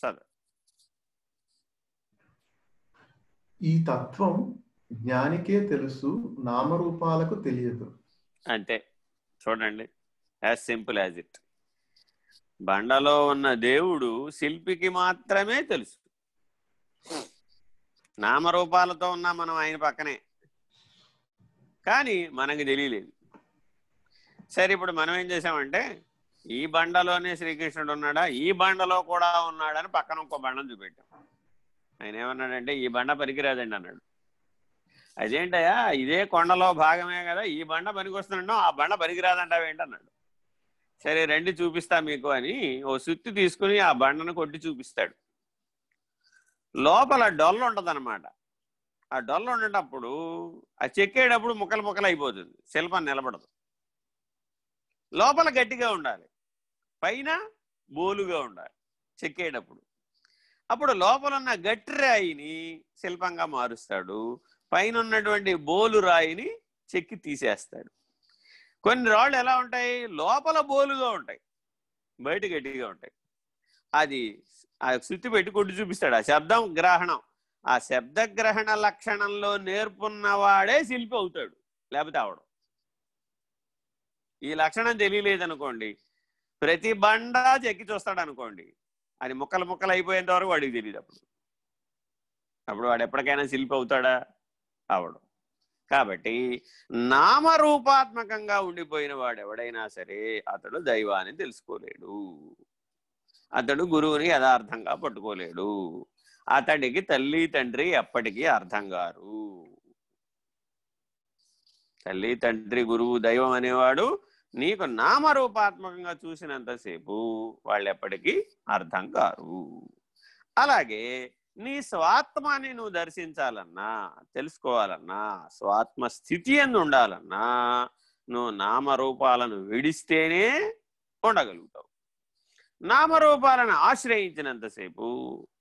చదువు ఈ తత్వం జ్ఞానికే తెలుసు నామరూపాలకు తెలియదు. అంతే చూడండి యాజ్ సింపుల్ యాజ్ ఇట్ బండలో ఉన్న దేవుడు శిల్పికి మాత్రమే తెలుసు. నామరూపాలతో ఉన్నా మనం ఆయన పక్కనే. కానీ మనకి తెలియలేదు. సరే ఇప్పుడు మనం ఏం చేసామంటే ఈ బండలోనే శ్రీకృష్ణుడు ఉన్నాడా? ఈ బండలో కూడా ఉన్నాడని పక్కన ఇంకో బండను చూపెట్టాం. ఆయన ఏమన్నాడంటే ఈ బండ పనికిరాదండి అన్నాడు. అదేంటయ్యా? ఇదే కొండలో భాగమే కదా ఈ బండ పనికొస్తున్నాడు ఆ బండ పనికిరాదంటావేంటి అన్నాడు. సరే రండి చూపిస్తా మీకు అని ఓ సుత్తి తీసుకుని ఆ బండను కొట్టి చూపిస్తాడు. లోపల డొల్ల ఉంటదన్నమాట. ఆ డొల్ల ఉండేటప్పుడు ఆ చెక్కేటప్పుడు ముక్కలు ముక్కలు అయిపోతుంది శిల్పం నిలబడదు. లోపల గట్టిగా ఉండాలి. పైన బోలుగా ఉండాలి చెక్కేటప్పుడు అప్పుడు లోపల ఉన్న గట్టి రాయిని శిల్పంగా మారుస్తాడు పైన ఉన్నటువంటి బోలు రాయిని చెక్కి తీసేస్తాడు. కొన్ని రాళ్ళు ఎలా ఉంటాయి? లోపల బోలుగా ఉంటాయి బయట గట్టిగా ఉంటాయి. అది ఆ శుద్ధి పెట్టి కొట్టి చూపిస్తాడు ఆ శబ్దం గ్రహణం. ఆ శబ్ద గ్రహణ లక్షణంలో నేర్పున్నవాడే శిల్పి అవుతాడు లేకపోతే అవడం ఈ లక్షణం తెలియలేదనుకోండి ప్రతి బండ చెక్కి చూస్తాడు అనుకోండి అది ముక్కలు ముక్కలు అయిపోయేంత వరకు వాడికి తెలియదు అప్పుడు. అప్పుడు వాడు ఎప్పటికైనా శిల్పి అవుతాడా? అవడం. కాబట్టి నామరూపాత్మకంగా ఉండిపోయిన వాడు ఎవడైనా సరే అతడు దైవాన్ని తెలుసుకోలేడు. అతడు గురువుని యథార్థంగా పట్టుకోలేడు. అతడికి తల్లి తండ్రి ఎప్పటికీ అర్థం గారు తల్లి తండ్రి గురువు దైవం అనేవాడు నీకు నామరూపాత్మకంగా చూసినంతసేపు వాళ్ళు ఎప్పటికీ అర్థం కారు. అలాగే నీ స్వాత్మాన్ని నువ్వు దర్శించాలన్నా తెలుసుకోవాలన్నా స్వాత్మ స్థితి ఎందు ఉండాలన్నా నువ్వు నామరూపాలను విడిస్తేనే ఉండగలుగుతావు. నామరూపాలను ఆశ్రయించినంతసేపు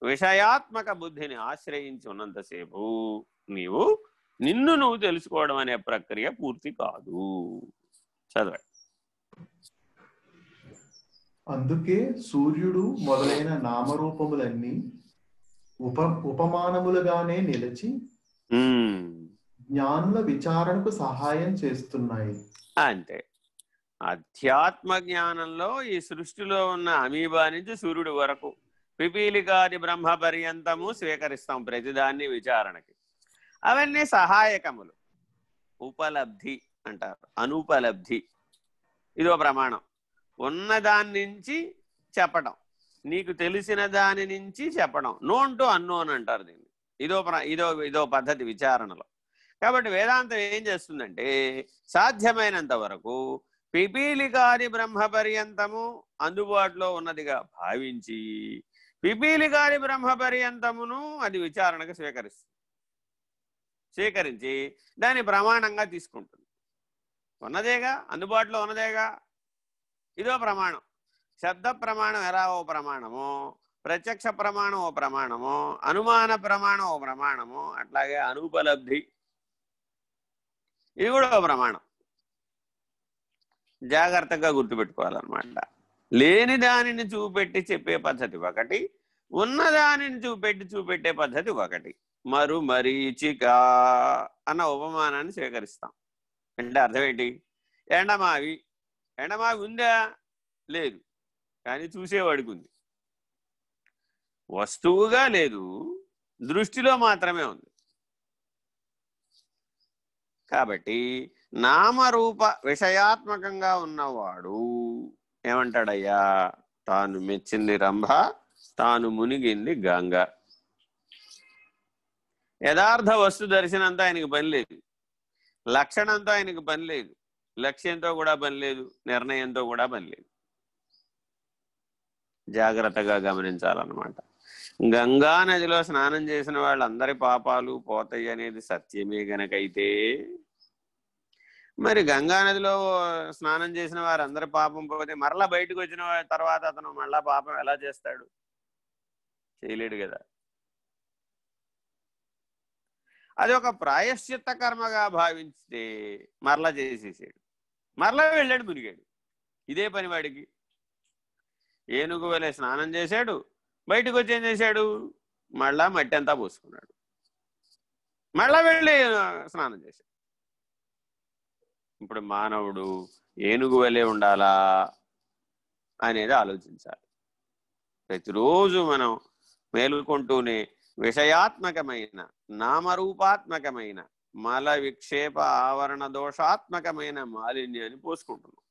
విషయాత్మక బుద్ధిని ఆశ్రయించి ఉన్నంతసేపు నీవు నిన్ను నువ్వు తెలుసుకోవడం అనే ప్రక్రియ పూర్తి కాదు. చదవండి. అందుకే సూర్యుడు మొదలైన నామరూపములన్నీ ఉప ఉపమానములుగానే నిలిచి జ్ఞానుల విచారణకు సహాయం చేస్తున్నాయి. అంతే. అధ్యాత్మ జ్ఞానంలో ఈ సృష్టిలో ఉన్న అమీబా నుంచి సూర్యుడి వరకు పిపీలికాది బ్రహ్మ పర్యంతము స్వీకరిస్తాం ప్రతిదాన్ని విచారణకి. అవన్నీ సహాయకములు. ఉపలబ్ధి అంటారు. అనుపలబ్ధి. ఇదో ప్రమాణం. ఉన్నదాని నుంచి చెప్పడం. నీకు తెలిసిన దాని నుంచి చెప్పడం. నోన్ టు అన్నోన్ అంటారు దీన్ని. ఇదో ప్ర- ఇదో ఇదో పద్ధతి విచారణలో. కాబట్టి వేదాంతం ఏం చేస్తుందంటే సాధ్యమైనంత వరకు పిపీలికాది బ్రహ్మ పర్యంతము అందుబాటులో ఉన్నదిగా భావించి పిపీలికాది బ్రహ్మ పర్యంతమును అది విచారణకు స్వీకరిస్తుంది. స్వీకరించి దాన్ని ప్రమాణంగా తీసుకుంటుంది. ఉన్నదేగా? అందుబాటులో ఉన్నదేగా? ఇదో ప్రమాణం. శబ్ద ప్రమాణం ఎలా ఓ ప్రమాణము ప్రత్యక్ష ప్రమాణం ఓ ప్రమాణము అనుమాన ప్రమాణం ఓ ప్రమాణము అట్లాగే అనుపలబ్ధి ఇది కూడా ఓ ప్రమాణం. జాగ్రత్తగా గుర్తుపెట్టుకోవాలన్నమాట. లేని దానిని చూపెట్టి చెప్పే పద్ధతి ఒకటి ఉన్న దానిని చూపెట్టి చూపెట్టే పద్ధతి ఒకటి. మరు మరీచిక అన్న ఉపమానాన్ని స్వీకరిస్తాం. అంటే అర్థం ఏంటి? ఎండమావి ఎండమావి ఉందా లేదు. కానీ చూసేవాడికి ఉంది వస్తువుగా లేదు. దృష్టిలో మాత్రమే ఉంది. కాబట్టి నామరూప విషయాత్మకంగా ఉన్నవాడు ఏమంటాడయ్యా? తాను మెచ్చింది రంభ తాను మునిగింది గంగ. యథార్థ వస్తు దర్శనంతో ఆయనకి పని లేదు. లక్షణంతో ఆయనకి పని లేదు. లక్ష్యంతో కూడా పని లేదు నిర్ణయంతో కూడా పని లేదు జాగ్రత్తగా గమనించాలన్నమాట. గంగా నదిలో స్నానం చేసిన వాళ్ళందరి పాపాలు పోతాయి అనేది సత్యమే గనకైతే. మరి గంగా నదిలో స్నానం చేసిన వారందరి పాపం పోతే మరలా బయటకు వచ్చిన తర్వాత అతను మళ్ళా పాపం ఎలా చేస్తాడు? చేయలేడు కదా. అది ఒక ప్రాయశ్చిత్త కర్మగా భావించితే మరలా చేసేసాడు. మరలా వెళ్ళాడు మునిగాడు. ఇదే పని వాడికి. ఏనుగు వలె స్నానం చేశాడు. బయటకు వచ్చి ఏం చేశాడు? మళ్ళా మట్టి అంతా పోసుకున్నాడు. మళ్ళా వెళ్ళి స్నానం చేశాడు. ఇప్పుడు మానవుడు ఏనుగు వలె ఉండాలా అనేది ఆలోచించాలి. ప్రతిరోజు మనం మేలుకుంటూనే విషయాత్మకమైన నామరూపాత్మకమైన మల విక్షేప ఆవరణ దోషాత్మకమైన మాలిన్యాన్ని పోసుకుంటున్నాం.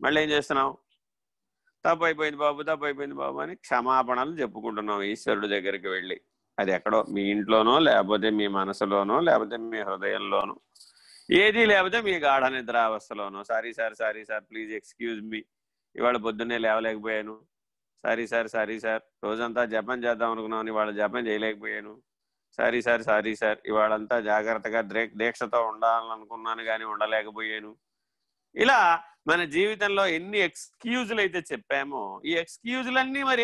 మళ్ళీ ఏం చేస్తున్నాం తప్పు అయిపోయింది బాబు తప్పు అయిపోయింది బాబు అని క్షమాపణలు చెప్పుకుంటున్నాం ఈశ్వరుడు దగ్గరికి వెళ్ళి. అది ఎక్కడో మీ ఇంట్లోనో లేకపోతే మీ మనసులోనో లేకపోతే మీ హృదయంలోనో. ఏది లేకపోతే మీ గాఢ నిద్రావస్థలోనో. Sorry sir sorry sir please excuse me. ఇవాళ పొద్దున్నే లేవలేకపోయాను. సారీ సార్ సారీ సార్ రోజంతా జపం చేద్దాం అనుకున్నాను ఇవాళ జపం చేయలేకపోయాను. Sorry sir sorry sir. ఇవాళంతా జాగ్రత్తగా ద్రే- దీక్షతో ఉండాలనుకున్నాను కానీ ఉండలేకపోయాను. ఇలా మన జీవితంలో ఎన్ని ఎక్స్క్యూజులు అయితే చెప్పామో ఈ ఎక్స్క్యూజులన్నీ మరి